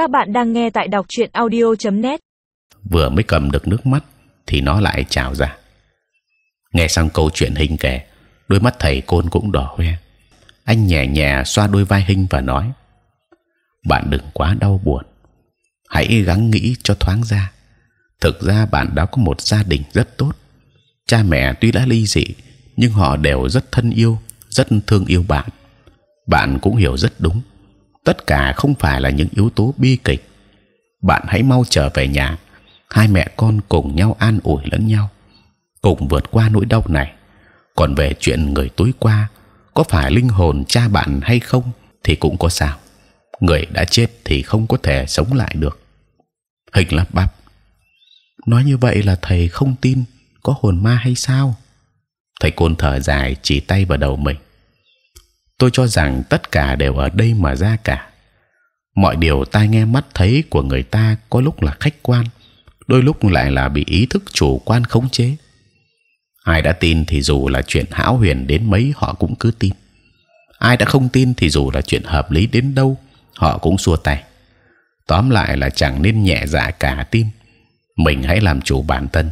Các bạn đang nghe tại đọc truyện audio.net. Vừa mới cầm được nước mắt thì nó lại trào ra. Nghe xong câu chuyện hình kể, đôi mắt thầy côn cũng đỏ hoe. Anh nhẹ nhẹ xoa đôi vai hình và nói: bạn đừng quá đau buồn, hãy gắng nghĩ cho thoáng ra. Thực ra bạn đã có một gia đình rất tốt. Cha mẹ tuy đã ly dị, nhưng họ đều rất thân yêu, rất thương yêu bạn. Bạn cũng hiểu rất đúng tất cả không phải là những yếu tố bi kịch. Bạn hãy mau trở về nhà, hai mẹ con cùng nhau an ủi lẫn nhau, cùng vượt qua nỗi đau này. Còn về chuyện người tối qua, có phải linh hồn cha bạn hay không thì cũng có sao. Người đã chết thì không có thể sống lại được. Hình lắp bắp. Nói như vậy là thầy không tin có hồn ma hay sao? Thầy côn thở dài chỉ tay vào đầu mình tôi cho rằng tất cả đều ở đây mà ra cả. Mọi điều tai nghe mắt thấy của người ta có lúc là khách quan, đôi lúc lại là bị ý thức chủ quan khống chế. Ai đã tin thì dù là chuyện hão huyền đến mấy, họ cũng cứ tin. Ai đã không tin thì dù là chuyện hợp lý đến đâu, họ cũng xua tay. Tóm lại là chẳng nên nhẹ dạ cả tin. Mình hãy làm chủ bản thân.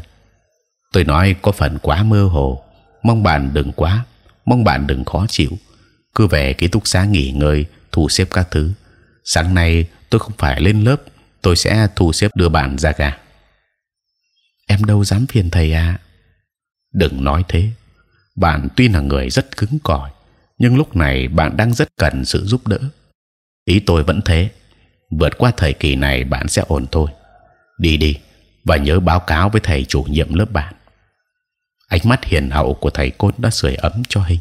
Tôi nói có phần quá mơ hồ. Mong bạn đừng quá, mong bạn đừng khó chịu cứ về ký túc xá nghỉ ngơi, thu xếp các thứ. Sáng nay tôi không phải lên lớp, tôi sẽ thu xếp đưa bạn ra ga em đâu dám phiền thầy à đừng nói thế. Bạn tuy là người rất cứng cỏi, nhưng lúc này bạn đang rất cần sự giúp đỡ. Ý tôi vẫn thế. Vượt qua thời kỳ này bạn sẽ ổn thôi. Đi đi, và nhớ báo cáo với thầy chủ nhiệm lớp bạn. Ánh mắt hiền hậu của thầy côn đã sưởi ấm cho hình.